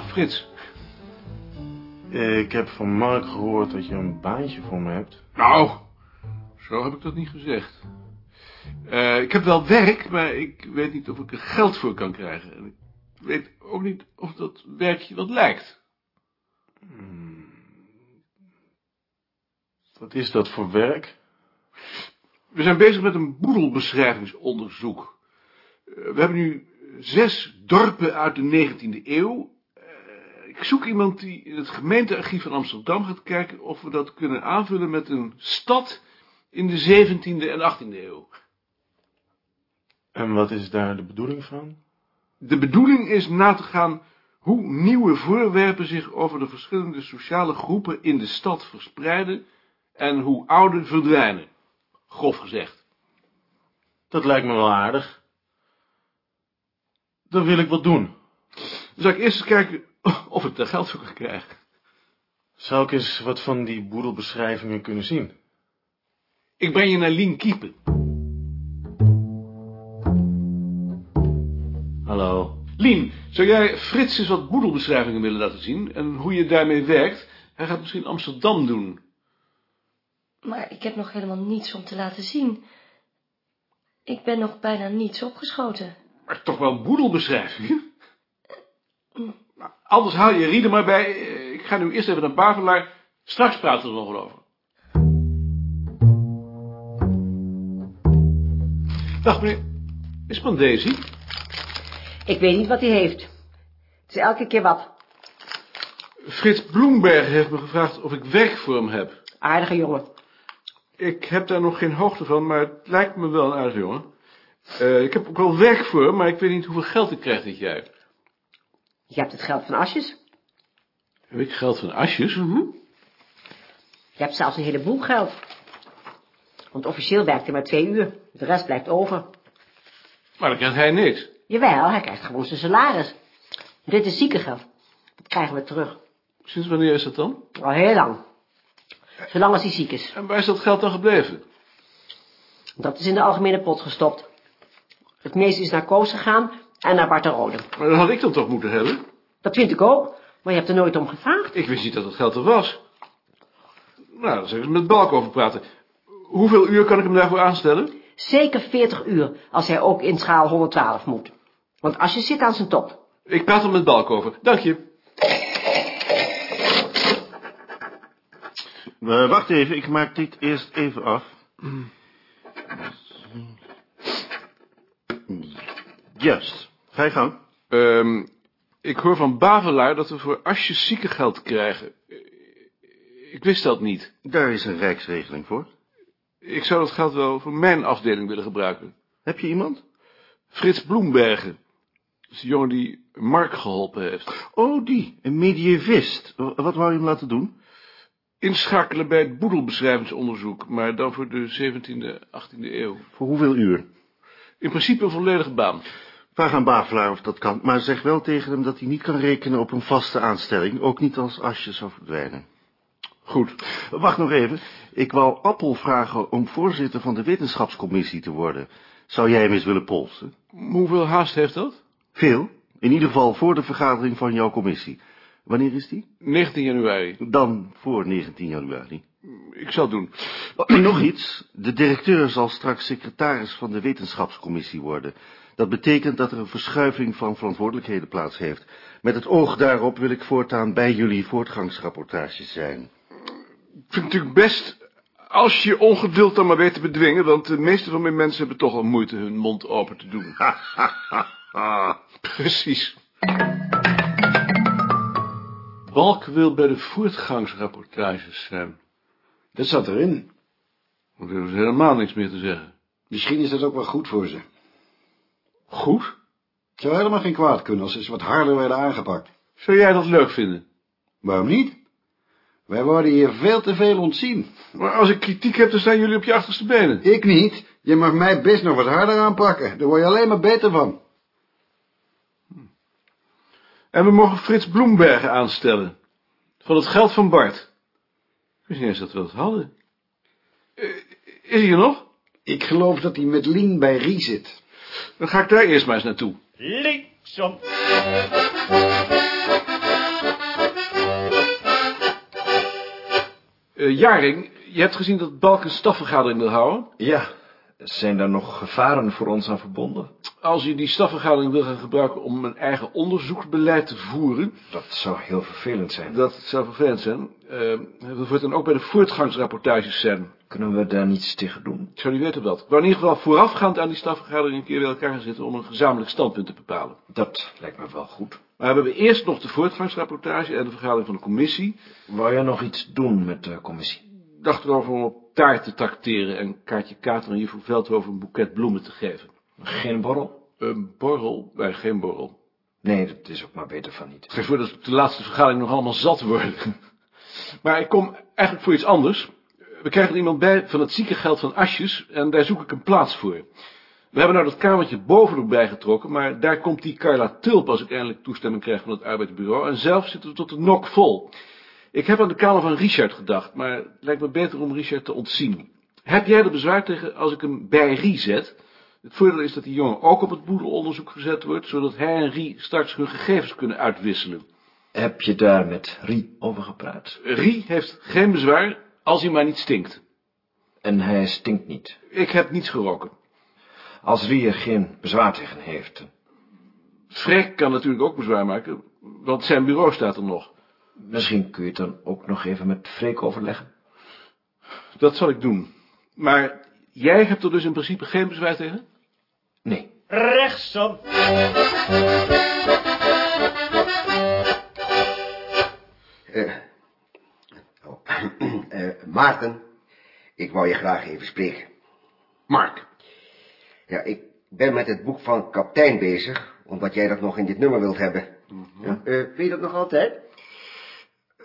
Frits. Ik heb van Mark gehoord dat je een baantje voor me hebt. Nou, zo heb ik dat niet gezegd. Eh, ik heb wel werk, maar ik weet niet of ik er geld voor kan krijgen. En ik weet ook niet of dat werkje wat lijkt. Wat is dat voor werk? We zijn bezig met een boedelbeschrijvingsonderzoek. Eh, we hebben nu zes dorpen uit de 19e eeuw. Ik zoek iemand die in het gemeentearchief van Amsterdam gaat kijken of we dat kunnen aanvullen met een stad in de 17e en 18e eeuw. En wat is daar de bedoeling van? De bedoeling is na te gaan hoe nieuwe voorwerpen zich over de verschillende sociale groepen in de stad verspreiden en hoe oude verdwijnen. Grof gezegd. Dat lijkt me wel aardig. Dan wil ik wat doen. Dan zal ik eerst eens kijken of ik daar geld voor kan krijgen. Zou ik eens wat van die boedelbeschrijvingen kunnen zien? Ik breng je naar Lien Kiepen. Hallo. Lien, zou jij Frits eens wat boedelbeschrijvingen willen laten zien en hoe je daarmee werkt? Hij gaat misschien Amsterdam doen. Maar ik heb nog helemaal niets om te laten zien. Ik ben nog bijna niets opgeschoten. Maar toch wel boedelbeschrijvingen? Nou, anders haal je Rieder maar bij. Eh, Ik ga nu eerst even naar Bavelaar. Straks praten we er nog wel over. Dag meneer. Is het van Daisy? Ik weet niet wat hij heeft. Het is elke keer wat. Frits Bloemberg heeft me gevraagd of ik werk voor hem heb. Aardige jongen. Ik heb daar nog geen hoogte van, maar het lijkt me wel een aardige jongen. Eh, ik heb ook wel werk voor hem, maar ik weet niet hoeveel geld ik krijg dit jaar. Je hebt het geld van Asjes. Heb ik geld van Asjes? Je hebt zelfs een heleboel geld. Want officieel werkt hij maar twee uur. De rest blijft over. Maar dan krijgt hij niks. Jawel, hij krijgt gewoon zijn salaris. Dit is ziekengeld. Dat krijgen we terug. Sinds wanneer is dat dan? Al heel lang. Zolang als hij ziek is. En waar is dat geld dan gebleven? Dat is in de algemene pot gestopt. Het meeste is naar Koos gegaan en naar Bart de Rode. Maar dat had ik dan toch moeten hebben? Dat vind ik ook, maar je hebt er nooit om gevraagd. Ik wist niet dat het geld er was. Nou, dan zal ik eens met Balk over praten. Hoeveel uur kan ik hem daarvoor aanstellen? Zeker 40 uur, als hij ook in schaal 112 moet. Want als je zit aan zijn top. Ik praat er met Balk over. Dank je. Eh, wacht even, ik maak dit eerst even af. Juist, ga je gang. Ehm, ik hoor van Bavelaar dat we voor Asjes ziekengeld krijgen. Ik wist dat niet. Daar is een rijksregeling voor. Ik zou dat geld wel voor mijn afdeling willen gebruiken. Heb je iemand? Frits Bloembergen. Dat is de jongen die Mark geholpen heeft. Oh, die, een medievist. Wat wou je hem laten doen? Inschakelen bij het boedelbeschrijvingsonderzoek, maar dan voor de 17e, 18e eeuw. Voor hoeveel uur? In principe een volledige baan. Vraag aan Bavelaar of dat kan, maar zeg wel tegen hem dat hij niet kan rekenen op een vaste aanstelling, ook niet als Asje zou verdwijnen. Goed. Wacht nog even, ik wou Appel vragen om voorzitter van de wetenschapscommissie te worden. Zou jij hem eens willen polsen? Hoeveel haast heeft dat? Veel, in ieder geval voor de vergadering van jouw commissie. Wanneer is die? 19 januari. Dan voor 19 januari. Ik zal doen. Oh, nog iets. De directeur zal straks secretaris van de wetenschapscommissie worden. Dat betekent dat er een verschuiving van verantwoordelijkheden plaats heeft. Met het oog daarop wil ik voortaan bij jullie voortgangsrapportages zijn. Ik vind het natuurlijk best als je ongeduld dan maar weet te bedwingen, want de meeste van mijn mensen hebben toch al moeite hun mond open te doen. Precies. Balk wil bij de voortgangsrapportages zijn. Dat zat erin. Dan hebben ze helemaal niks meer te zeggen. Misschien is dat ook wel goed voor ze. Goed? Het zou helemaal geen kwaad kunnen als ze eens wat harder werden aangepakt. Zou jij dat leuk vinden? Waarom niet? Wij worden hier veel te veel ontzien. Maar als ik kritiek heb, dan staan jullie op je achterste benen. Ik niet. Je mag mij best nog wat harder aanpakken. Daar word je alleen maar beter van. En we mogen Frits Bloembergen aanstellen. Van het geld van Bart eens dat we dat hadden. Eh, is hij er nog? Ik geloof dat hij met Lien bij Rie zit. Dan ga ik daar eerst maar eens naartoe. Linksom. Uh, Jaring, je hebt gezien dat Balk een stafvergadering wil houden? Ja. Zijn daar nog gevaren voor ons aan verbonden? Als je die stafvergadering wil gaan gebruiken om een eigen onderzoeksbeleid te voeren, Dat zou heel vervelend zijn. dat zou vervelend zijn. Eh dat wordt dan ook bij de voortgangsrapportages zijn. Kunnen we daar niets tegen doen? Ik zou niet weten wat. Wou in ieder geval voorafgaand aan die stafvergadering een keer bij elkaar gaan zitten om een gezamenlijk standpunt te bepalen. Dat lijkt me wel goed. Maar we hebben eerst nog de voortgangsrapportage en de vergadering van de commissie. Wou jij nog iets doen met de commissie? Ik dacht erover om op taart te tracteren en kaartje Kater en juffrouw Veldhoven een boeket bloemen te geven. Geen borrel? Een borrel? Nee, geen borrel. Nee, dat is ook maar beter van niet. Geef voor dat de laatste vergadering nog allemaal zat worden. Maar ik kom eigenlijk voor iets anders. We krijgen er iemand bij van het ziekengeld van Asjes en daar zoek ik een plaats voor. We hebben nou dat kamertje boven erbij getrokken, maar daar komt die Carla Tulp als ik eindelijk toestemming krijg van het arbeidsbureau. En zelf zitten we tot de nok vol. Ik heb aan de kamer van Richard gedacht, maar het lijkt me beter om Richard te ontzien. Heb jij er bezwaar tegen als ik hem bij Rie zet? Het voordeel is dat die jongen ook op het boedelonderzoek gezet wordt, zodat hij en Rie straks hun gegevens kunnen uitwisselen. Heb je daar met Rie over gepraat? Rie heeft geen bezwaar, als hij maar niet stinkt. En hij stinkt niet. Ik heb niets geroken. Als Rie er geen bezwaar tegen heeft, Freek kan natuurlijk ook bezwaar maken, want zijn bureau staat er nog. misschien kun je het dan ook nog even met Freek overleggen. Dat zal ik doen. Maar jij hebt er dus in principe geen bezwaar tegen? Nee. Rechtsom. Eh, oh, eh, Maarten, ik wou je graag even spreken. Mark. Ja, ik ben met het boek van kaptein bezig, omdat jij dat nog in dit nummer wilt hebben. ja, eh, weet je dat nog altijd?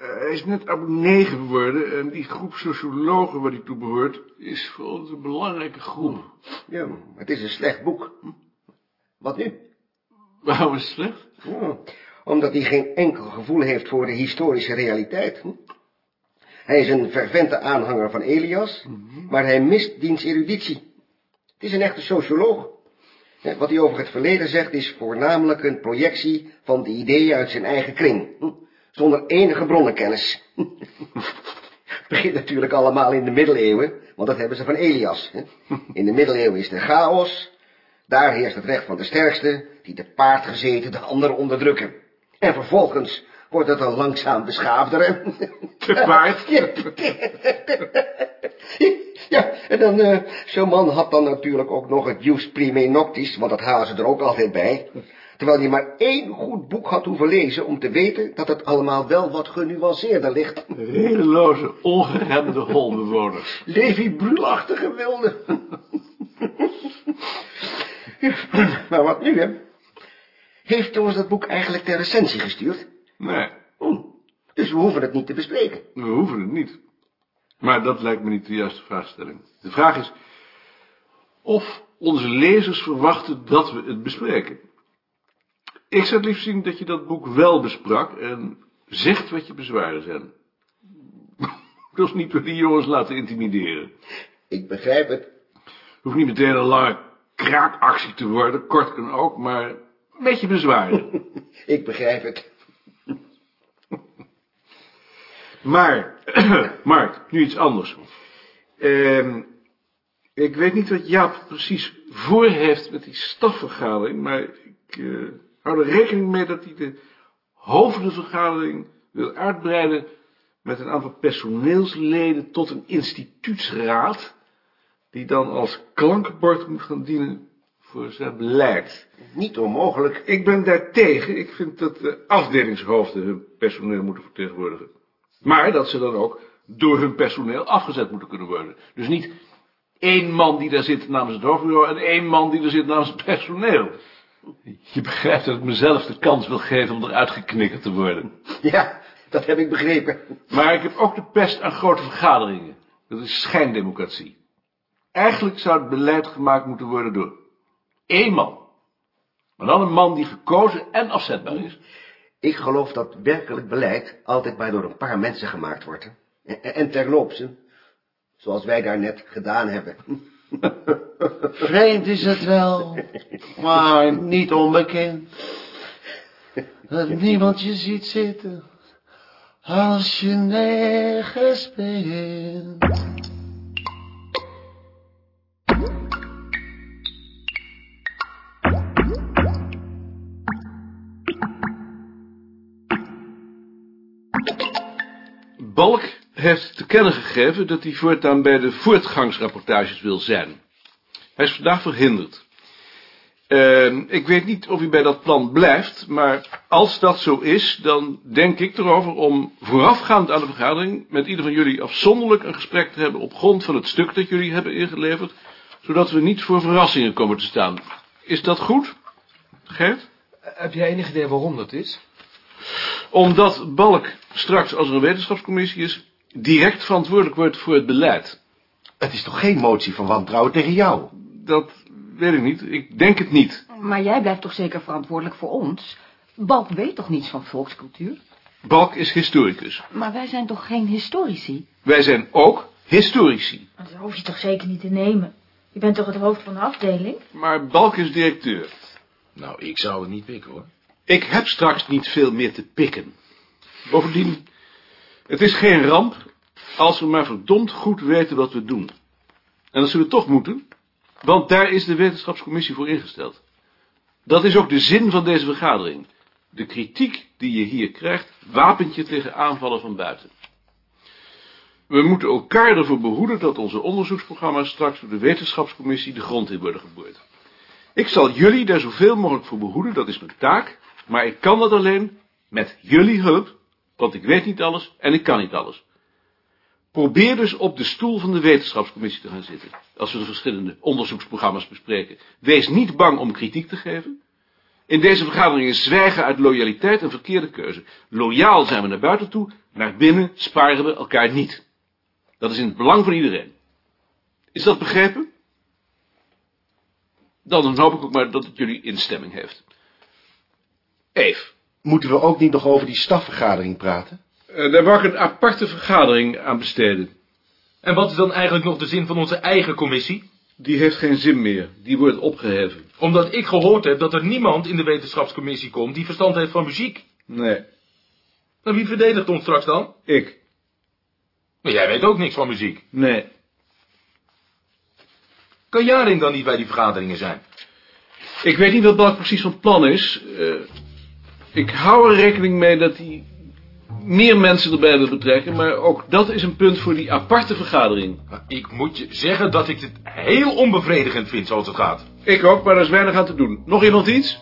Eh, hij is net abonnee geworden en die groep sociologen waar hij toe behoort is voor ons een belangrijke groep. Ja, maar het is een slecht boek. Wat nu? Waarom is het slecht? Ja, omdat hij geen enkel gevoel heeft voor de historische realiteit. hm? Hij is een fervente aanhanger van Elias, maar hij mist diens eruditie. Het is een echte socioloog. Ja, Wat hij over het verleden zegt is voornamelijk een projectie van de ideeën uit zijn eigen kring, hm, zonder enige bronnenkennis. Het begint natuurlijk allemaal in de middeleeuwen, want dat hebben ze van Elias. hè. In de middeleeuwen is er chaos, daar heerst het recht van de sterkste, die te paard gezeten de anderen onderdrukken. En vervolgens wordt het dan langzaam beschaafder. Te paard? Ja, ja en dan, eh, zo'n man had dan natuurlijk ook nog het jus prime noctis, want dat halen ze er ook altijd bij. Terwijl hij maar één goed boek had hoeven lezen om te weten dat het allemaal wel wat genuanceerder ligt. Redeloze, ongeremde holbewoners. Levi Brulachtige wilde. Maar wat nu, hè? Heeft ons dat boek eigenlijk ter recensie gestuurd? Nee, Hm, Dus we hoeven het niet te bespreken. we hoeven het niet. Maar dat lijkt me niet de juiste vraagstelling. De vraag is of onze lezers verwachten dat we het bespreken. Ik zou het liefst zien dat je dat boek wel besprak en zegt wat je bezwaren zijn. Dus niet door die jongens laten intimideren. Ik begrijp het. Hoeft niet meteen een lange kraakactie te worden, kort kan ook, maar een beetje bezwaren. Ik begrijp het. Maar, Mark, nu iets anders. Ehm, ik weet niet wat Jaap precies voor heeft met die stafvergadering, maar ik eh, hou er rekening mee dat hij de hoofdenvergadering wil uitbreiden met een aantal personeelsleden tot een instituutsraad, die dan als klankbord moet gaan dienen voor zijn beleid. Niet onmogelijk. Ik ben daartegen. Ik vind dat de afdelingshoofden hun personeel moeten vertegenwoordigen. Maar dat ze dan ook door hun personeel afgezet moeten kunnen worden. Dus niet één man die daar zit namens het hoofdbureau en één man die er zit namens het personeel. Je begrijpt dat ik mezelf de kans wil geven om eruit geknikkerd te worden. Ja, dat heb ik begrepen. Maar ik heb ook de pest aan grote vergaderingen. Dat is schijndemocratie. Eigenlijk zou het beleid gemaakt moeten worden door één man. Maar dan een man die gekozen en afzetbaar is. Ik geloof dat werkelijk beleid altijd maar door een paar mensen gemaakt wordt. En, terloops, zoals wij daar net gedaan hebben. Vreemd is het wel, maar niet onbekend. Dat niemand je ziet zitten. Als je nergens bent. Balk heeft te kennen gegeven dat hij voortaan bij de voortgangsrapportages wil zijn. Hij is vandaag verhinderd. Uh, ik weet niet of hij bij dat plan blijft, maar als dat zo is, dan denk ik erover om voorafgaand aan de vergadering met ieder van jullie afzonderlijk een gesprek te hebben op grond van het stuk dat jullie hebben ingeleverd, zodat we niet voor verrassingen komen te staan. Is dat goed? Gert? Heb jij enig idee waarom dat is? Omdat Balk straks, als er een wetenschapscommissie is, direct verantwoordelijk wordt voor het beleid. Het is toch geen motie van wantrouwen tegen jou? Dat weet ik niet. Ik denk het niet. Maar jij blijft toch zeker verantwoordelijk voor ons? Balk weet toch niets van volkscultuur? Balk is historicus. Maar wij zijn toch geen historici? Wij zijn ook historici. Dat hoef je toch zeker niet te nemen? Je bent toch het hoofd van de afdeling? Maar Balk is directeur. Nou, ik zou het niet pikken, hoor. Ik heb straks niet veel meer te pikken. Bovendien, het is geen ramp als we maar verdomd goed weten wat we doen. En dat zullen we toch moeten, want daar is de wetenschapscommissie voor ingesteld. Dat is ook de zin van deze vergadering. De kritiek die je hier krijgt, wapent je tegen aanvallen van buiten. We moeten elkaar ervoor behoeden dat onze onderzoeksprogramma's straks door de wetenschapscommissie de grond in worden geboord. Ik zal jullie daar zoveel mogelijk voor behoeden, dat is mijn taak, maar ik kan dat alleen met jullie hulp, want ik weet niet alles en ik kan niet alles. Probeer dus op de stoel van de wetenschapscommissie te gaan zitten, als we de verschillende onderzoeksprogramma's bespreken. Wees niet bang om kritiek te geven. In deze vergadering is zwijgen uit loyaliteit een verkeerde keuze. Loyaal zijn we naar buiten toe, naar binnen sparen we elkaar niet. Dat is in het belang van iedereen. Is dat begrepen? Dan hoop ik ook maar dat het jullie instemming heeft. Moeten we ook niet nog over die stafvergadering praten? Uh, daar wou ik een aparte vergadering aan besteden. En wat is dan eigenlijk nog de zin van onze eigen commissie? Die heeft geen zin meer. Die wordt opgeheven. Omdat ik gehoord heb dat er niemand in de wetenschapscommissie komt die verstand heeft van muziek. Nee. Nou, wie verdedigt ons straks dan? Ik. Maar jij weet ook niks van muziek. Nee. Kan Jaring dan niet bij die vergaderingen zijn? Ik weet niet wat Balk precies van plan is. Uh, ik hou er rekening mee dat hij meer mensen erbij wil betrekken, maar ook dat is een punt voor die aparte vergadering. Ik moet je zeggen dat ik het heel onbevredigend vind zoals het gaat. Ik ook, maar er is weinig aan te doen. Nog iemand iets?